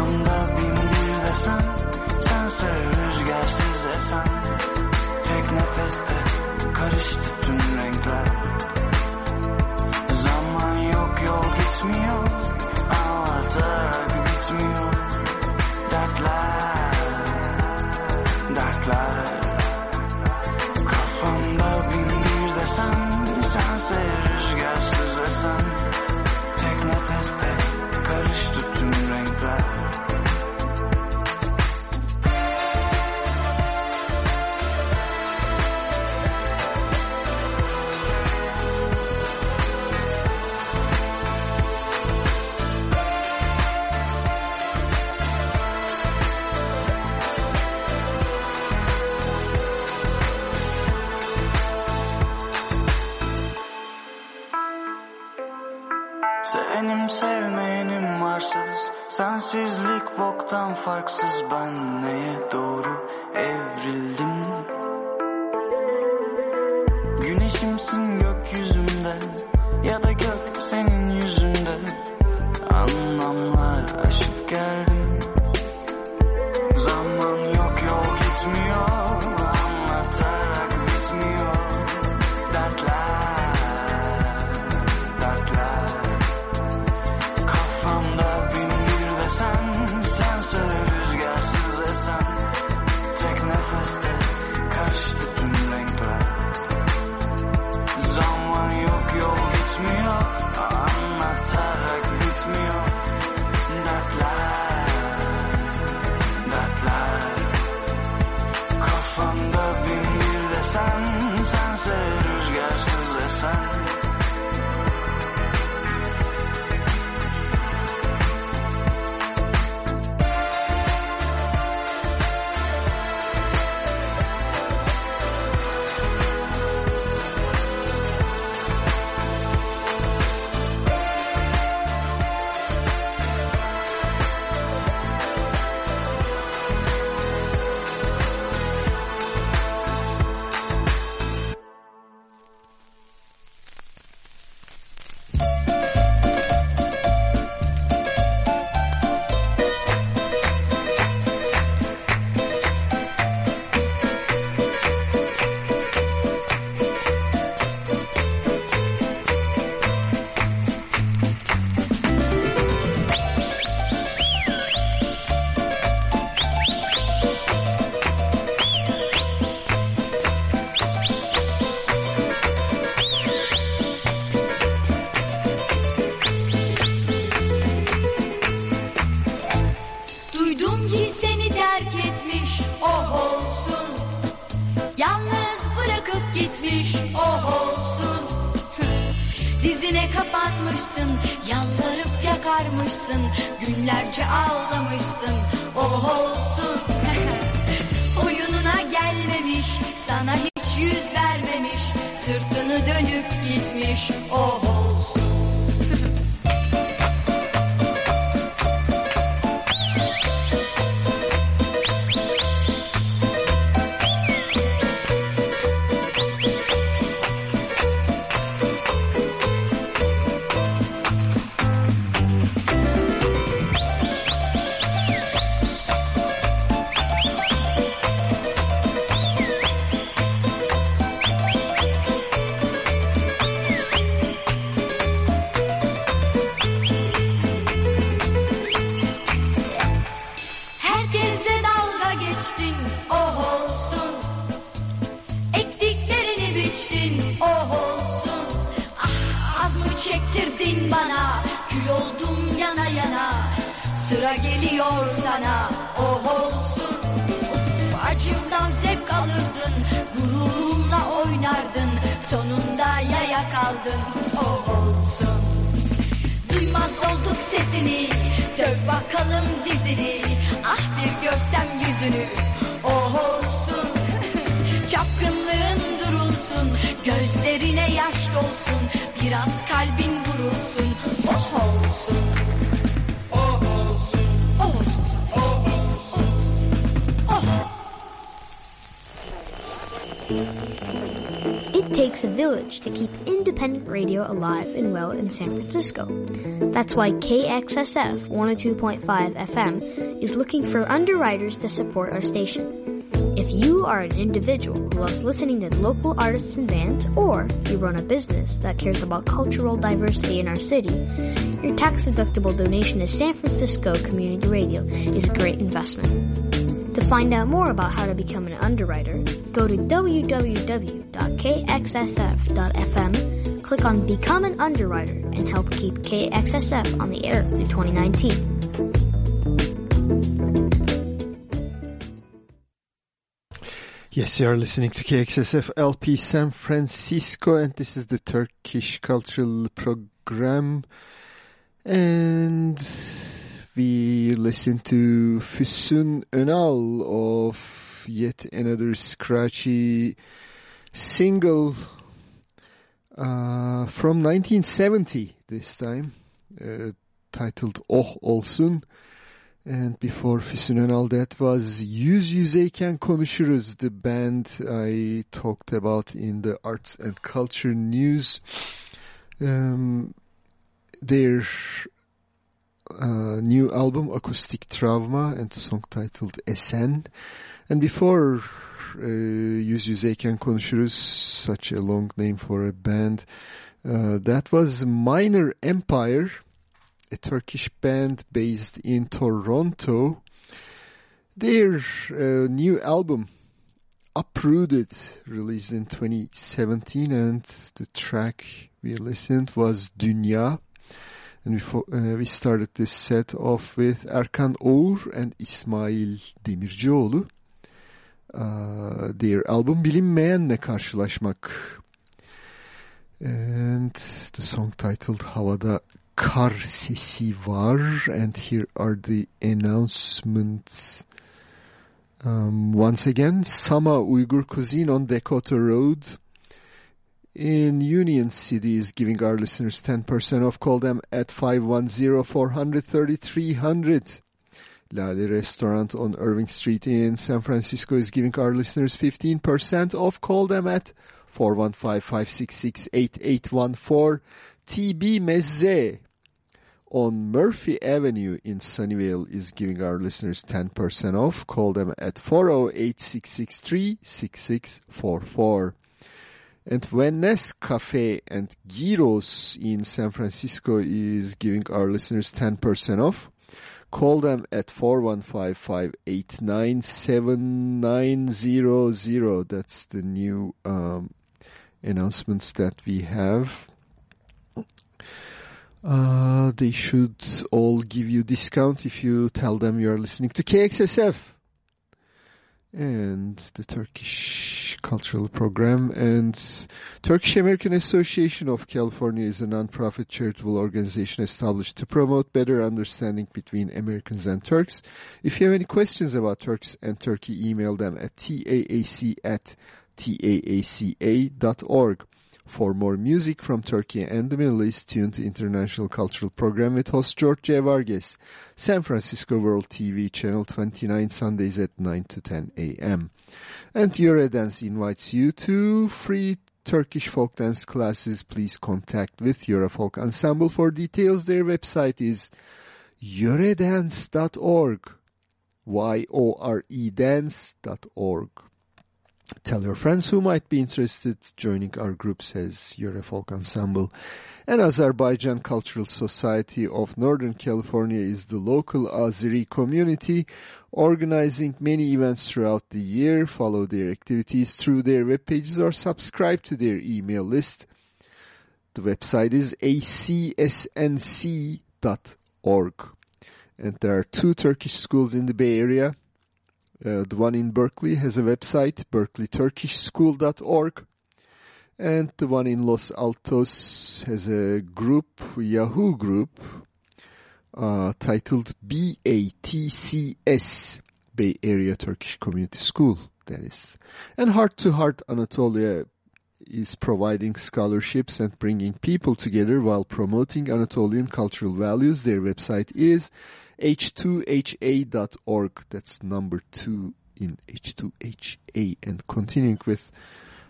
Kafamda bin bir desen Sense rüzgarsız esen. Tek nefeste karıştı dünya alive and well in San Francisco. That's why KXSF 102.5 FM is looking for underwriters to support our station. If you are an individual who loves listening to local artists and bands, or you run a business that cares about cultural diversity in our city, your tax deductible donation to San Francisco Community Radio is a great investment. To find out more about how to become an underwriter, go to www.kxsf.fm, click on Become an Underwriter, and help keep KXSF on the air through 2019. Yes, you are listening to KXSF LP San Francisco, and this is the Turkish Cultural Program. And we listen to Füsun Önal of yet another scratchy single uh, from 1970 this time, uh, titled Oh Olsun. And before Füsun Önal, that was Yüz Yüzeyken Konuşuruz, the band I talked about in the arts and culture news. Um, their uh, new album, Acoustic Trauma, and song titled Esen. And before uh, Yüz Yüzeyken Konuşuruz, such a long name for a band, uh, that was Minor Empire, a Turkish band based in Toronto. Their uh, new album, Uprooted, released in 2017, and the track we listened was Dünya. And before, uh, we started this set off with Erkan Oğur and İsmail Demircioğlu. Their album Bilinmeyenle Karşılaşmak. And the song titled Havada Kar Sesi Var. And here are the announcements. Um, once again, Sama Uyghur Cuisine on Decoto Road in Union City is giving our listeners 10% off. Call them at 510-430-3300. Lale Restaurant on Irving Street in San Francisco is giving our listeners 15% off. Call them at 415-566-8814. TB Mezze on Murphy Avenue in Sunnyvale is giving our listeners 10% off. Call them at 408-663-6644. And Venice Cafe and Gyros in San Francisco is giving our listeners 10% off. Call them at 415-589-7900. That's the new um, announcements that we have. Uh, they should all give you discount if you tell them you are listening to KXSF and the Turkish Cultural Program and Turkish American Association of California is a nonprofit charitable organization established to promote better understanding between Americans and Turks. If you have any questions about Turks and Turkey, email them at taac at taaca.org. For more music from Turkey and the Middle East, tune to International Cultural Program with host George. Vargas, San Francisco World TV, Channel 29, Sundays at 9 to 10 a.m. And Eurodance invites you to free Turkish folk dance classes. Please contact with Eurofolk Ensemble for details. Their website is yoredance.org, Y-O-R-E dance.org. Tell your friends who might be interested joining our group, says Eurofolk Ensemble. And Azerbaijan Cultural Society of Northern California is the local Azeri community organizing many events throughout the year. Follow their activities through their web pages or subscribe to their email list. The website is acsnc.org. And there are two Turkish schools in the Bay Area. Uh, the one in Berkeley has a website, berkeleyturkishschool.org. And the one in Los Altos has a group, Yahoo group, uh, titled BATCS, Bay Area Turkish Community School, that is. And Heart to Heart Anatolia is providing scholarships and bringing people together while promoting Anatolian cultural values. Their website is h2ha.org. That's number two in H2HA. And continuing with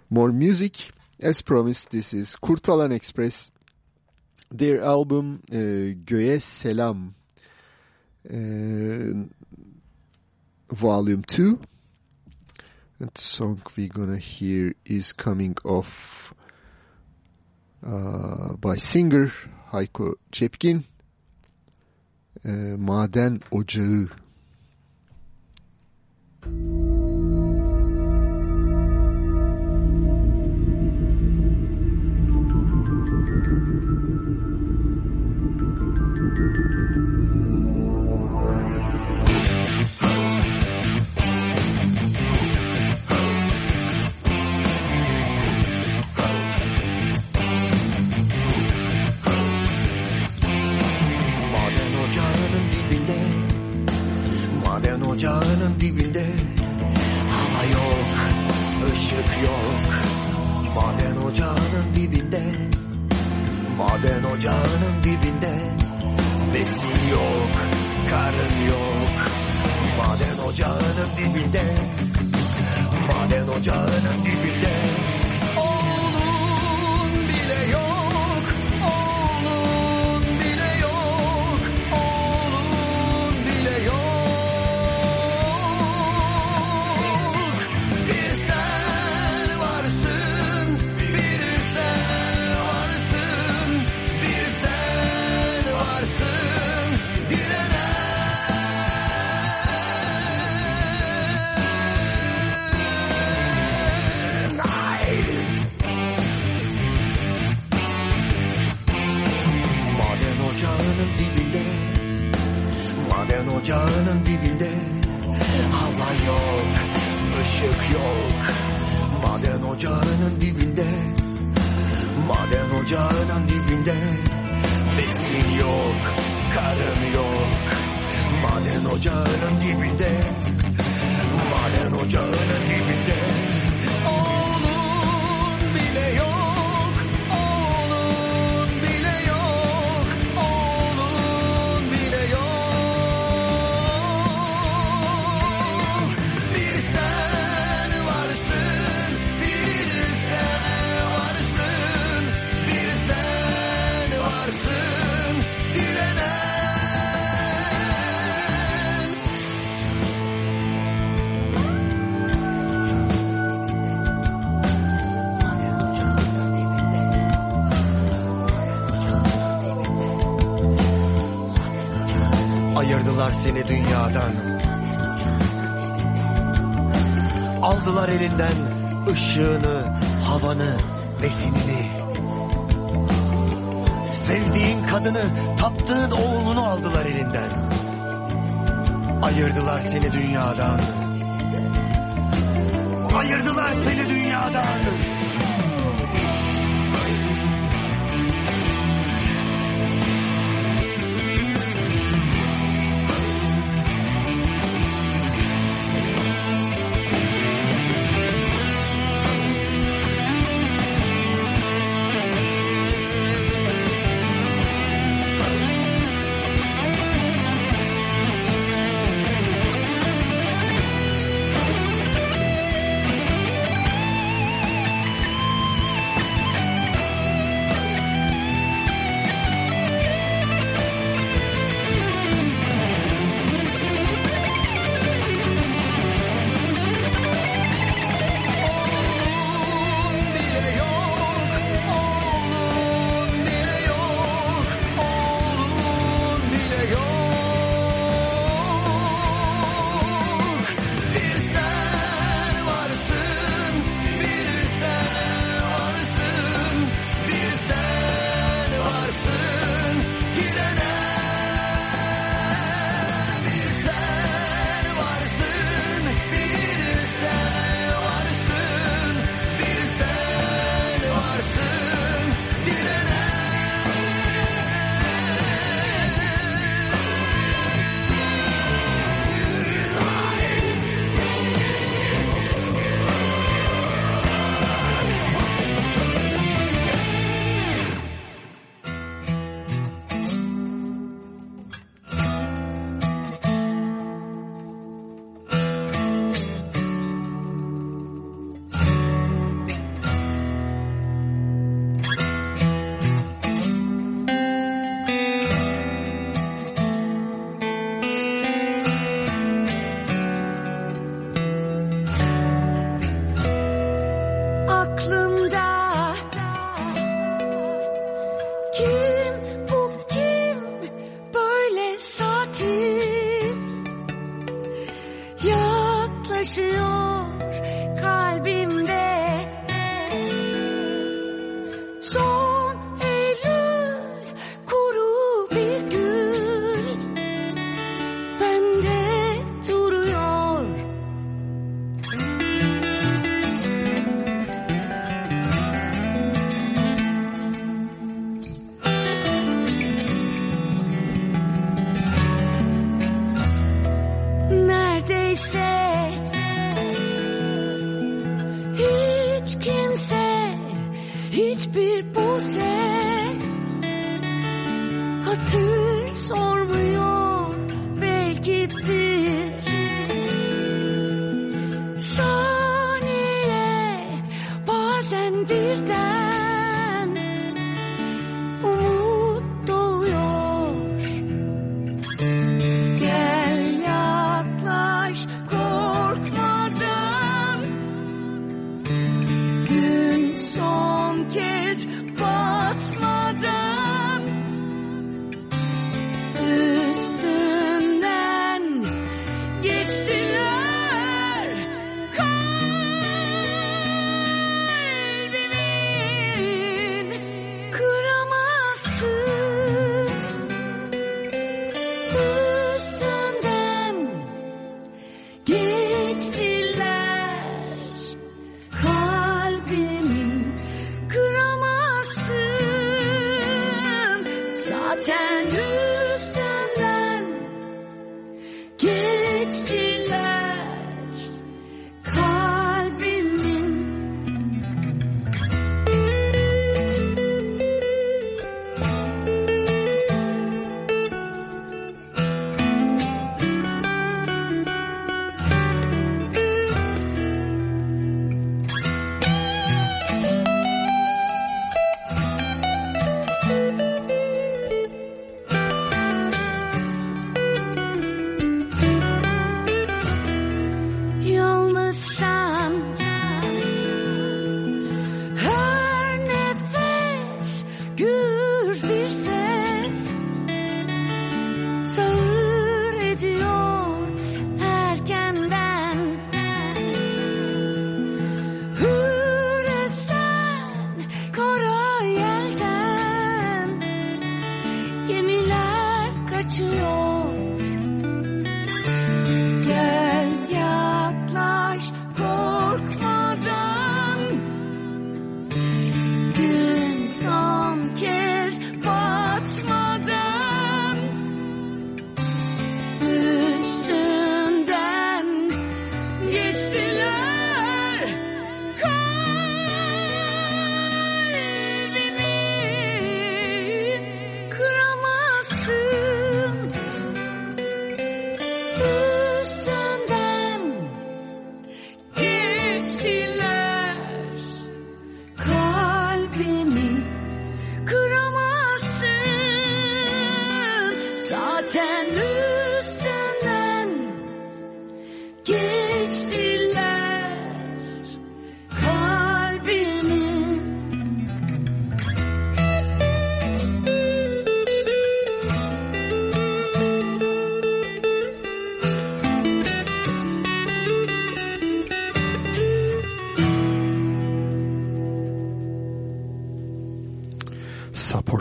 more music, as promised, this is Kurtalan Ekspres. Their album uh, Göğe Selam, uh, Volume 2. And the song we're gonna hear is coming off uh, by singer Hayko Cepkin, Ee, maden ocağı. Müzik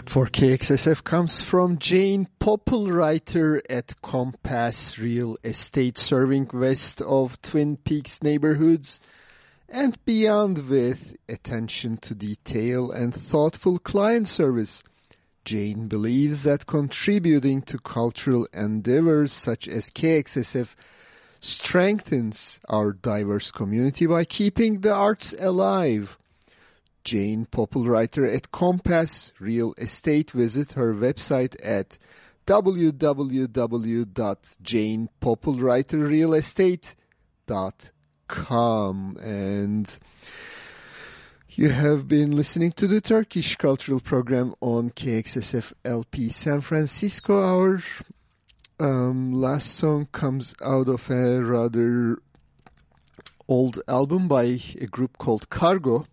for KXSF comes from Jane Popplewriter at Compass Real Estate serving west of Twin Peaks neighborhoods and beyond with attention to detail and thoughtful client service. Jane believes that contributing to cultural endeavors such as KXSF strengthens our diverse community by keeping the arts alive. Jane Popplewriter at Compass Real Estate. Visit her website at www.janepopplewriterrealestate.com and you have been listening to the Turkish Cultural Program on KXSF LP San Francisco. Our um, last song comes out of a rather old album by a group called Kargo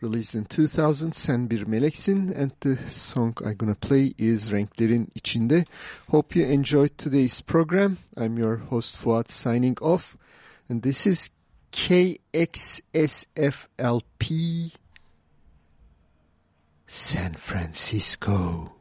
released in 2000 Sen Bir Meleksin and the song I'm gonna play is Renklerin İçinde. Hope you enjoyed today's program. I'm your host Fuat signing off and this is KXSFLP San Francisco.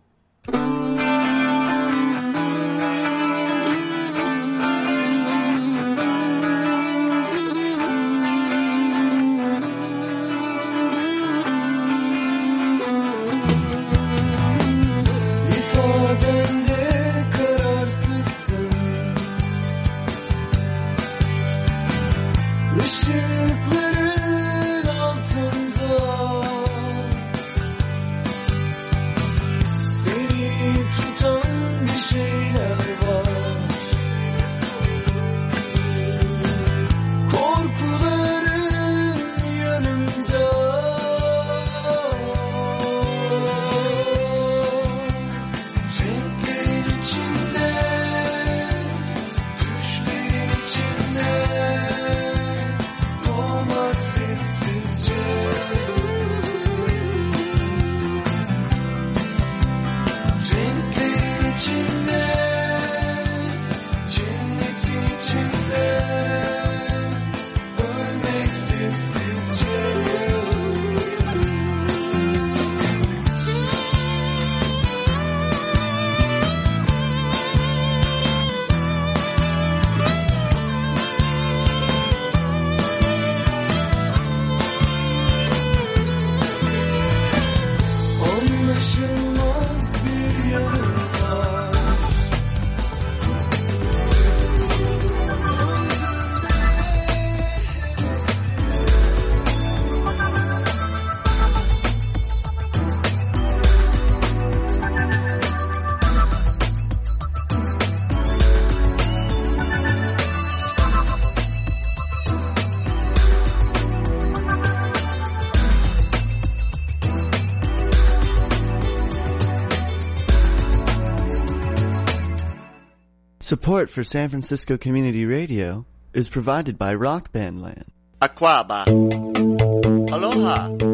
Support for San Francisco Community Radio is provided by Rock Band Land. Aquaba. Aloha.